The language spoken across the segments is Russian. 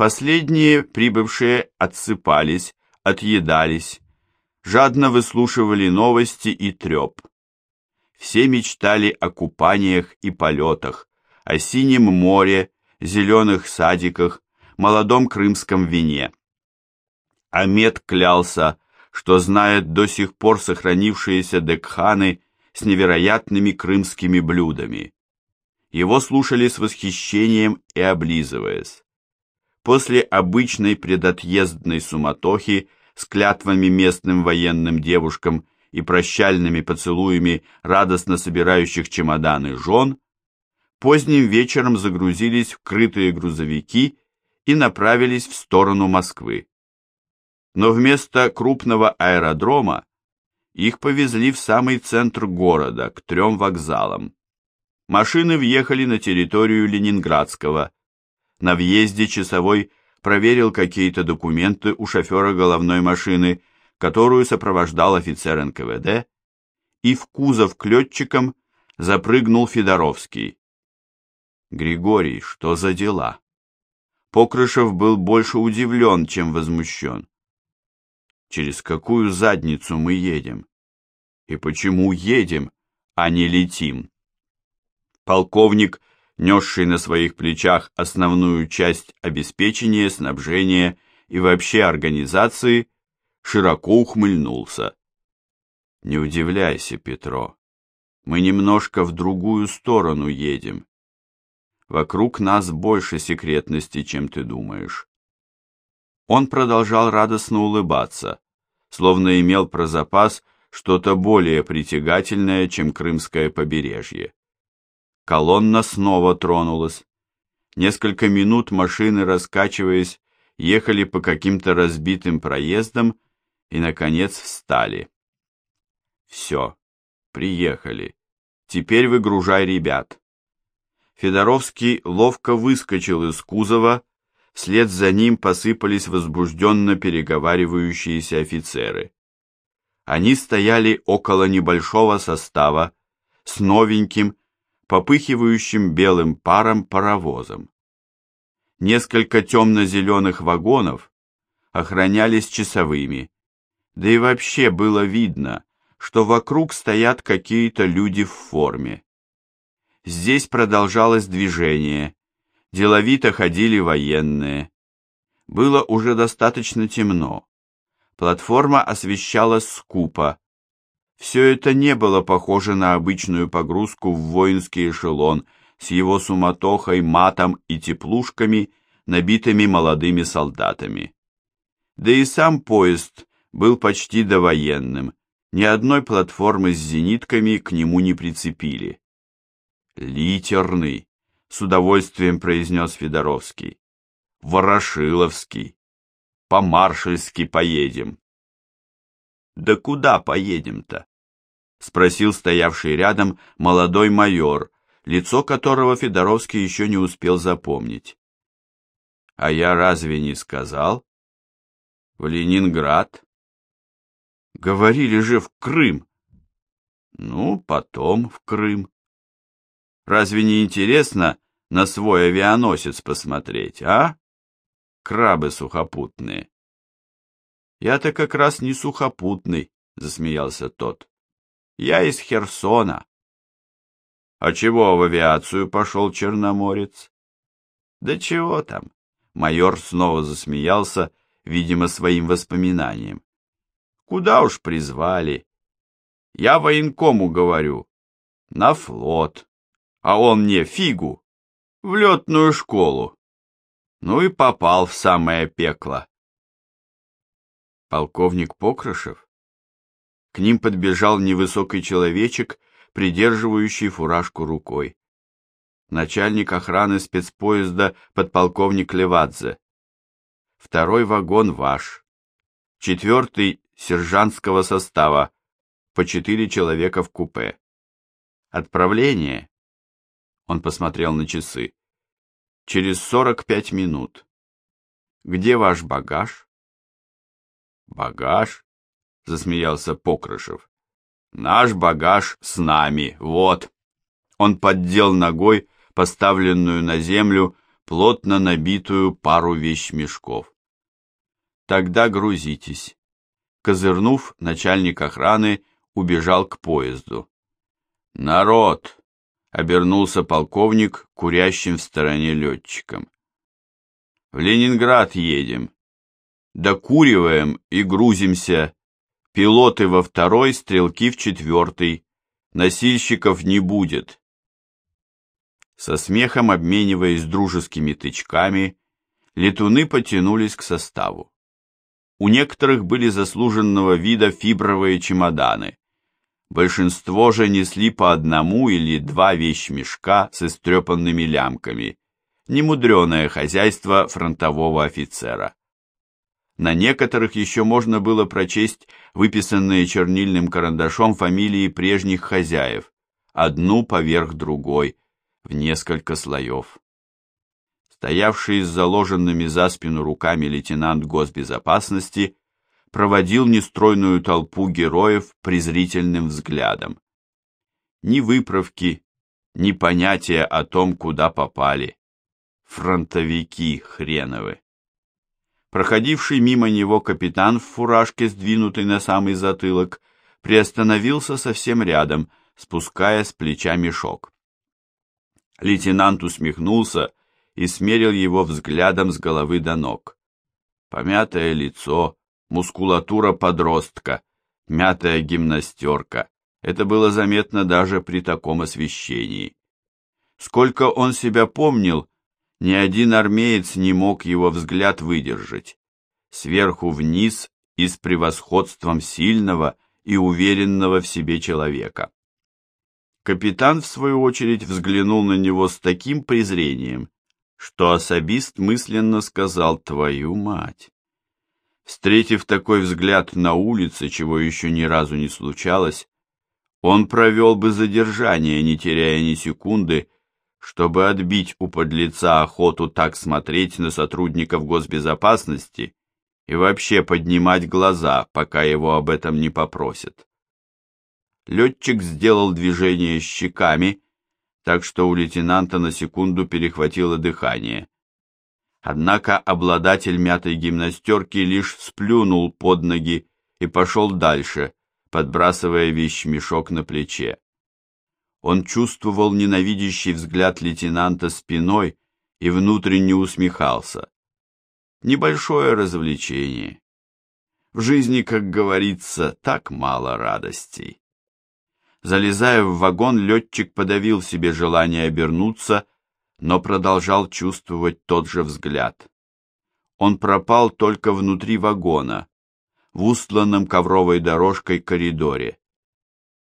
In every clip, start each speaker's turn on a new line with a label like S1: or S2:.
S1: Последние прибывшие отсыпались, отъедались, жадно выслушивали новости и треп. Все мечтали о купаниях и полетах, о синем море, зеленых садиках, молодом крымском вине. Амед клялся, что знает до сих пор сохранившиеся декханы с невероятными крымскими блюдами. Его слушали с восхищением и облизываясь. После обычной предотъездной суматохи с клятвами местным военным девушкам и прощальными поцелуями радостно собирающих чемоданы жен, поздним вечером загрузились в крытые грузовики и направились в сторону Москвы. Но вместо крупного аэродрома их повезли в самый центр города, к трем вокзалам. Машины въехали на территорию Ленинградского. На въезде часовой проверил какие-то документы у шофера головной машины, которую сопровождал офицер НКВД, и в кузов к летчикам запрыгнул Федоровский. Григорий, что за дела? Покрышев был больше удивлен, чем возмущен. Через какую задницу мы едем? И почему едем, а не летим? Полковник, несший на своих плечах основную часть обеспечения, снабжения и вообще организации, широко ухмыльнулся. Не удивляйся, Петро. Мы немножко в другую сторону едем. Вокруг нас больше секретности, чем ты думаешь. Он продолжал радостно улыбаться, словно имел про запас что-то более притягательное, чем крымское побережье. Колонна снова тронулась. Несколько минут машины, раскачиваясь, ехали по каким-то разбитым проездам и, наконец, встали. Все, приехали. Теперь выгружай ребят. Федоровский ловко выскочил из кузова, вслед за ним посыпались возбужденно переговаривающиеся офицеры. Они стояли около небольшого состава с новеньким, попыхивающим белым паром паровозом. Несколько темно-зеленых вагонов охранялись часовыми, да и вообще было видно, что вокруг стоят какие-то люди в форме. Здесь продолжалось движение, деловито ходили военные. Было уже достаточно темно. Платформа освещалась скупо. Все это не было похоже на обычную погрузку в воинский эшелон с его суматохой, матом и теплушками, набитыми молодыми солдатами. Да и сам поезд был почти довоенным, ни одной платформы с зенитками к нему не прицепили. «Литерный», — с удовольствием произнес Федоровский. «Ворошиловский. По-маршальски поедем». «Да куда поедем-то?» — спросил стоявший рядом молодой майор, лицо которого Федоровский еще не успел запомнить. «А я разве не сказал?» «В Ленинград?» Говорили же в Крым. Ну, потом в Крым. Разве не интересно на свой авианосец посмотреть, а? Крабы сухопутные. Я-то как раз не сухопутный, засмеялся тот. Я из Херсона. А чего в авиацию пошел черноморец? Да чего там? Майор снова засмеялся, видимо, своим воспоминанием. Куда уж призвали. Я военкому говорю. На флот. А он мне фигу. В летную школу. Ну и попал в самое пекло. Полковник Покрышев? К ним подбежал невысокий человечек, придерживающий фуражку рукой. Начальник охраны спецпоезда подполковник Левадзе. Второй вагон ваш. Четвертый сержантского состава, по четыре человека в купе. Отправление, он посмотрел на часы, через сорок пять минут. Где ваш багаж? Багаж? Засмеялся Покрышев. Наш багаж с нами, вот. Он поддел ногой поставленную на землю плотно набитую пару вещмешков. Тогда грузитесь. Козырнув, начальник охраны убежал к поезду. «Народ!» — обернулся полковник, курящим в стороне летчиком. «В Ленинград едем. Докуриваем и грузимся. Пилоты во второй, стрелки в четвертый. Носильщиков не будет». Со смехом обмениваясь дружескими тычками, летуны потянулись к составу. У некоторых были заслуженного вида фибровые чемоданы. Большинство же несли по одному или два вещмешка с истрепанными лямками. Немудреное хозяйство фронтового офицера. На некоторых еще можно было прочесть выписанные чернильным карандашом фамилии прежних хозяев, одну поверх другой, в несколько слоев. Стоявший с заложенными за спину руками лейтенант госбезопасности проводил нестройную толпу героев презрительным взглядом. Ни выправки, ни понятия о том, куда попали. Фронтовики хреновы. Проходивший мимо него капитан в фуражке, сдвинутый на самый затылок, приостановился совсем рядом, спуская с плеча мешок. Лейтенант усмехнулся и смерил его взглядом с головы до ног. Помятое лицо, мускулатура подростка, мятая гимнастерка. Это было заметно даже при таком освещении. Сколько он себя помнил, ни один армеец не мог его взгляд выдержать. Сверху вниз и с превосходством сильного и уверенного в себе человека. Капитан, в свою очередь, взглянул на него с таким презрением, что особист мысленно сказал «твою мать». Встретив такой взгляд на улице, чего еще ни разу не случалось, он провел бы задержание, не теряя ни секунды, чтобы отбить у подлеца охоту так смотреть на сотрудников госбезопасности и вообще поднимать глаза, пока его об этом не попросят. Летчик сделал движение щеками, так что у лейтенанта на секунду перехватило дыхание. Однако обладатель мятой гимнастерки лишь сплюнул под ноги и пошел дальше, подбрасывая вещмешок на плече. Он чувствовал ненавидящий взгляд лейтенанта спиной и внутренне усмехался. Небольшое развлечение. В жизни, как говорится, так мало радостей. Залезая в вагон, летчик подавил себе желание обернуться, но продолжал чувствовать тот же взгляд. Он пропал только внутри вагона, в устланном ковровой дорожкой коридоре.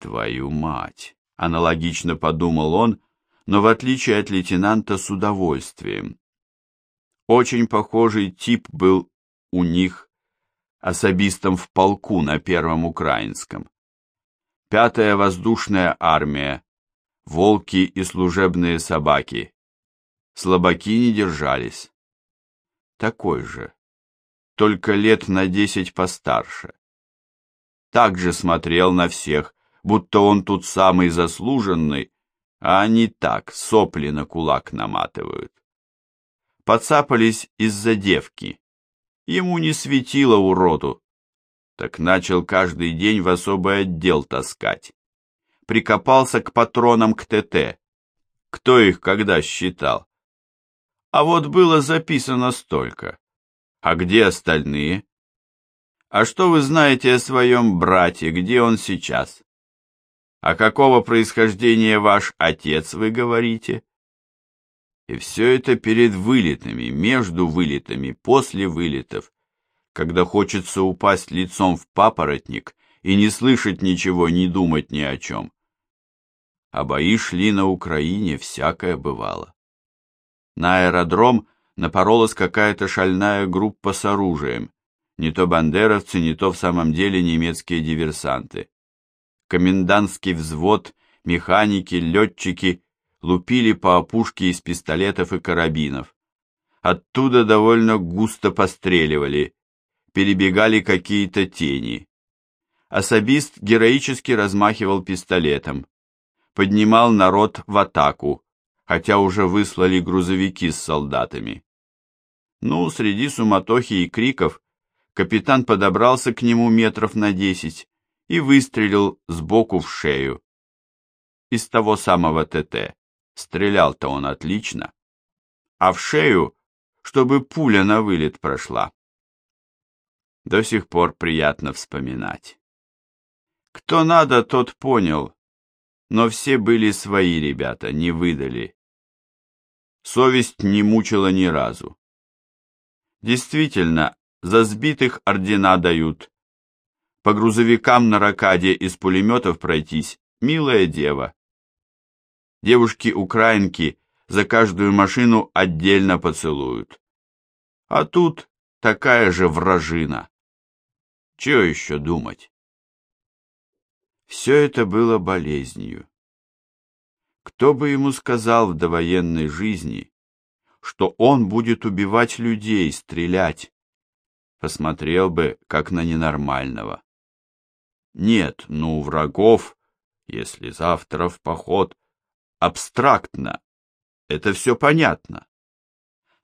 S1: «Твою мать!» — аналогично подумал он, но в отличие от лейтенанта с удовольствием. Очень похожий тип был у них особистом в полку на Первом Украинском. Пятая воздушная армия, волки и служебные собаки. Слабаки не держались. Такой же, только лет на десять постарше. Так же смотрел на всех, будто он тут самый заслуженный, а они так, сопли на кулак наматывают. Подцапались из-за девки. Ему не светило уроду, так начал каждый день в особый отдел таскать. Прикопался к патронам к ТТ. Кто их когда считал? А вот было записано столько. А где остальные? А что вы знаете о своем брате, где он сейчас? А какого происхождения ваш отец, вы говорите? И все это перед вылетами, между вылетами, после вылетов, когда хочется упасть лицом в папоротник и не слышать ничего, не думать ни о чем. А бои шли на Украине, всякое бывало. На аэродром напоролась какая-то шальная группа с оружием, не то бандеровцы, не то в самом деле немецкие диверсанты. Комендантский взвод, механики, летчики лупили по опушке из пистолетов и карабинов. Оттуда довольно густо постреливали, перебегали какие-то тени. Особист героически размахивал пистолетом, поднимал народ в атаку, хотя уже выслали грузовики с солдатами. Ну, среди суматохи и криков капитан подобрался к нему метров на десять и выстрелил сбоку в шею. Из того самого ТТ. Стрелял-то он отлично. А в шею, чтобы пуля на вылет прошла. До сих пор приятно вспоминать. Кто надо, тот понял, но все были свои ребята, не выдали. Совесть не мучила ни разу. Действительно, за сбитых ордена дают. По грузовикам на ракаде из пулеметов пройтись, милая дева. Девушки-украинки за каждую машину отдельно поцелуют. А тут такая же вражина. Чего еще думать? Все это было болезнью. Кто бы ему сказал в довоенной жизни, что он будет убивать людей, стрелять? Посмотрел бы, как на ненормального. Нет, ну, врагов, если завтра в поход, абстрактно. Это все понятно.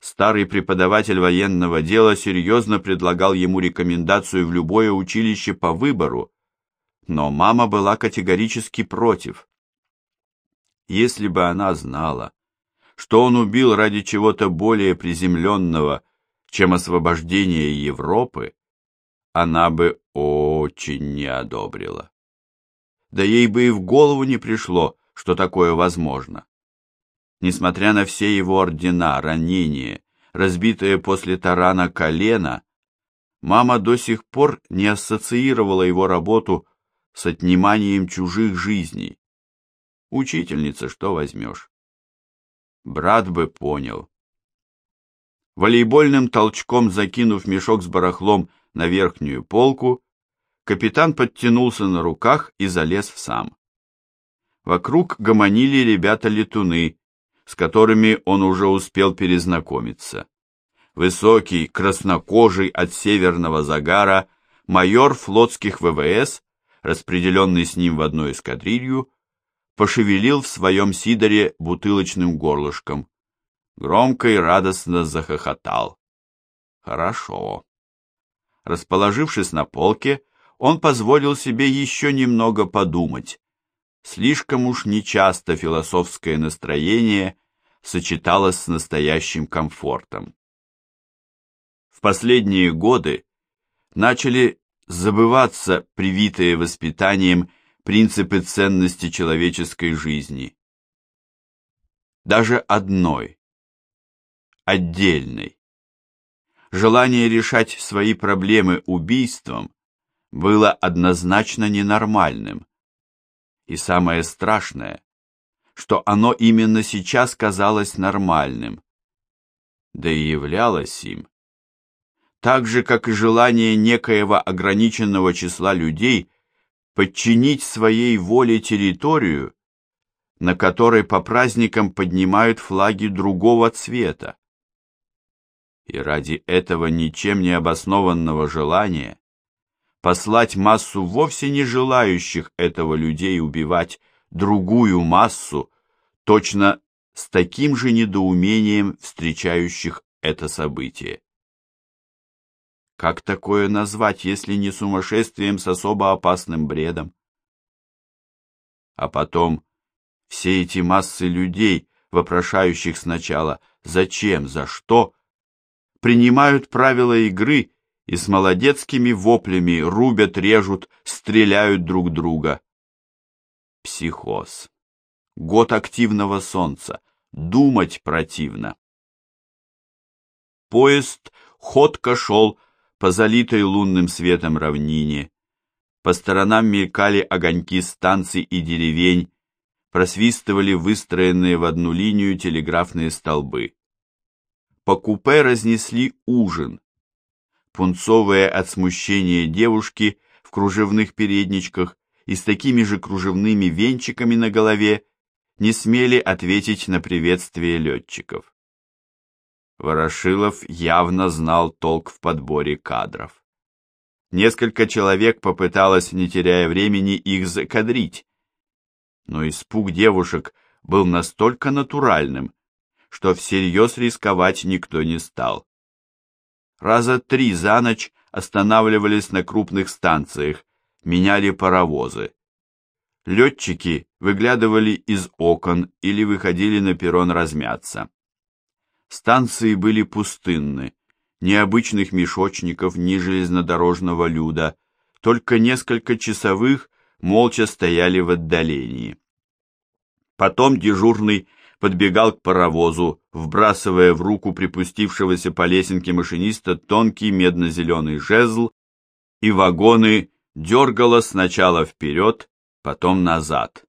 S1: Старый преподаватель военного дела серьезно предлагал ему рекомендацию в любое училище по выбору, но мама была категорически против. Если бы она знала, что он убил ради чего-то более приземленного, чем освобождение Европы, она бы очень не одобрила. Да ей бы и в голову не пришло, что такое возможно. Несмотря на все его ордена, ранения, разбитое после тарана колено, мама до сих пор не ассоциировала его работу с отниманием чужих жизней. Учительница, что возьмешь? Брат бы понял. Волейбольным толчком закинув мешок с барахлом на верхнюю полку, капитан подтянулся на руках и залез сам. Вокруг гомонили ребята-летуны, с которыми он уже успел перезнакомиться. Высокий, краснокожий от северного загара майор флотских ВВС, распределенный с ним в одну эскадрилью, пошевелил в своем сидоре бутылочным горлышком. Громко и радостно захохотал. Хорошо. Расположившись на полке, он позволил себе еще немного подумать. Слишком уж нечасто философское настроение сочеталось с настоящим комфортом. В последние годы начали забываться привитые воспитанием принципы ценности человеческой жизни. Даже одной, отдельной. Желание решать свои проблемы убийством было однозначно ненормальным, и самое страшное, что оно именно сейчас казалось нормальным, да и являлось им. Так же, как и желание некоего ограниченного числа людей подчинить своей воле территорию, на которой по праздникам поднимают флаги другого цвета. И ради этого ничем не обоснованного желания послать массу вовсе не желающих этого людей убивать другую массу, точно с таким же недоумением встречающих это событие. Как такое назвать, если не сумасшествием с особо опасным бредом? А потом все эти массы людей, вопрошающих сначала «зачем?», «за что?», принимают правила игры и с молодецкими воплями рубят, режут, стреляют друг друга. Психоз. Год активного солнца. Думать противно. Поезд ходко шел по залитой лунным светом равнине. По сторонам мелькали огоньки станций и деревень, просвистывали выстроенные в одну линию телеграфные столбы. По купе разнесли ужин, пунцовые от смущения девушки в кружевных передничках и с такими же кружевными венчиками на голове не смели ответить на приветствие летчиков. Ворошилов явно знал толк в подборе кадров. Несколько человек попыталось, не теряя времени, их закадрить, но испуг девушек был настолько натуральным, что всерьез рисковать никто не стал. Раза три за ночь останавливались на крупных станциях, меняли паровозы. Летчики выглядывали из окон или выходили на перрон размяться. Станции были пустынны, ни обычных мешочников, ни железнодорожного люда, только несколько часовых молча стояли в отдалении. Потом дежурный подбегал к паровозу, вбрасывая в руку припустившегося по лесенке машиниста тонкий медно-зеленый жезл, и вагоны дергало сначала вперед, потом назад.